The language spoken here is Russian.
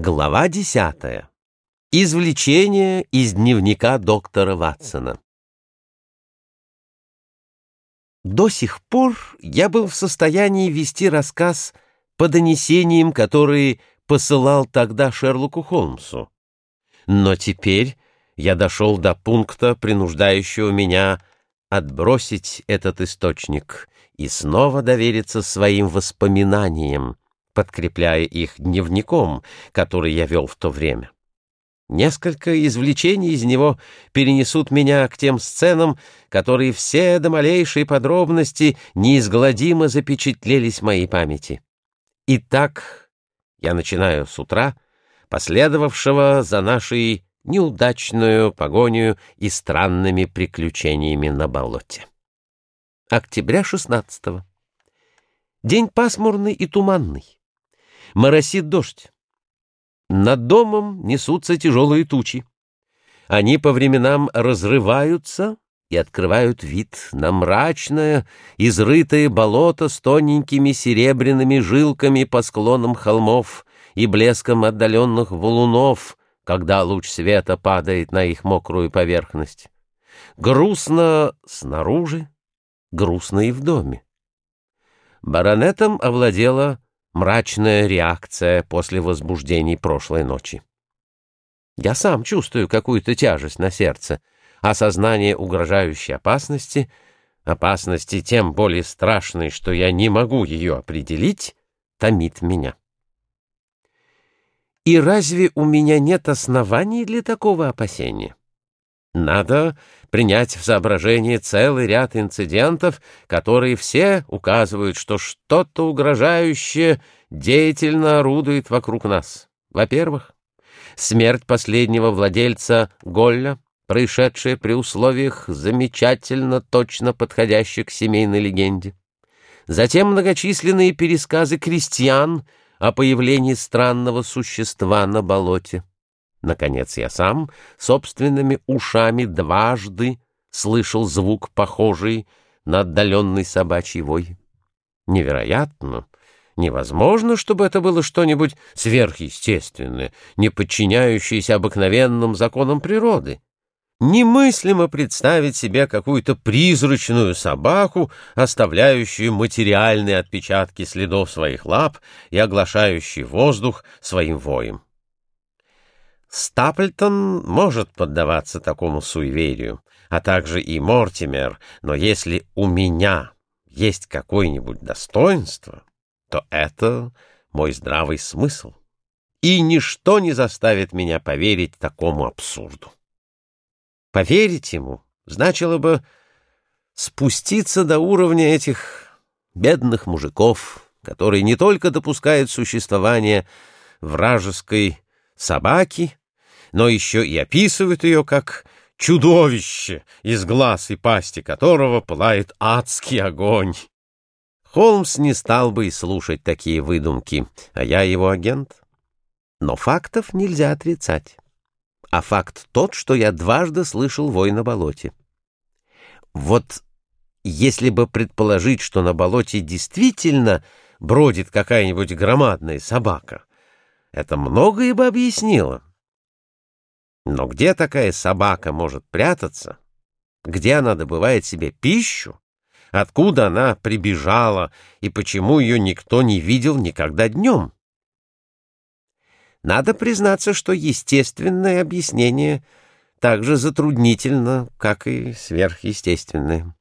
Глава десятая. Извлечение из дневника доктора Ватсона. До сих пор я был в состоянии вести рассказ по донесениям, которые посылал тогда Шерлоку Холмсу. Но теперь я дошел до пункта, принуждающего меня отбросить этот источник и снова довериться своим воспоминаниям, подкрепляя их дневником, который я вел в то время. Несколько извлечений из него перенесут меня к тем сценам, которые все до малейшей подробности неизгладимо запечатлелись в моей памяти. Итак, я начинаю с утра, последовавшего за нашей неудачную погоню и странными приключениями на болоте. Октября 16 -го. День пасмурный и туманный. Моросит дождь. Над домом несутся тяжелые тучи. Они по временам разрываются и открывают вид на мрачное, изрытое болото с тоненькими серебряными жилками по склонам холмов и блеском отдаленных валунов, когда луч света падает на их мокрую поверхность. Грустно снаружи, грустно и в доме. Баронетом овладела мрачная реакция после возбуждений прошлой ночи. Я сам чувствую какую-то тяжесть на сердце, осознание угрожающей опасности, опасности тем более страшной, что я не могу ее определить, томит меня. И разве у меня нет оснований для такого опасения? Надо принять в соображение целый ряд инцидентов, которые все указывают, что что-то угрожающее деятельно орудует вокруг нас. Во-первых, смерть последнего владельца Голля, происшедшая при условиях замечательно точно подходящих к семейной легенде. Затем многочисленные пересказы крестьян о появлении странного существа на болоте. Наконец я сам собственными ушами дважды слышал звук, похожий на отдаленный собачий вой. Невероятно, невозможно, чтобы это было что-нибудь сверхъестественное, не подчиняющееся обыкновенным законам природы. Немыслимо представить себе какую-то призрачную собаку, оставляющую материальные отпечатки следов своих лап и оглашающую воздух своим воем. Стаплтон может поддаваться такому суеверию, а также и Мортимер, но если у меня есть какое-нибудь достоинство, то это мой здравый смысл, и ничто не заставит меня поверить такому абсурду. Поверить ему значило бы спуститься до уровня этих бедных мужиков, которые не только допускают существование вражеской собаки, но еще и описывают ее как чудовище, из глаз и пасти которого пылает адский огонь. Холмс не стал бы и слушать такие выдумки, а я его агент. Но фактов нельзя отрицать. А факт тот, что я дважды слышал вой на болоте. Вот если бы предположить, что на болоте действительно бродит какая-нибудь громадная собака, это многое бы объяснило. Но где такая собака может прятаться? Где она добывает себе пищу? Откуда она прибежала и почему ее никто не видел никогда днем? Надо признаться, что естественное объяснение так же затруднительно, как и сверхъестественное.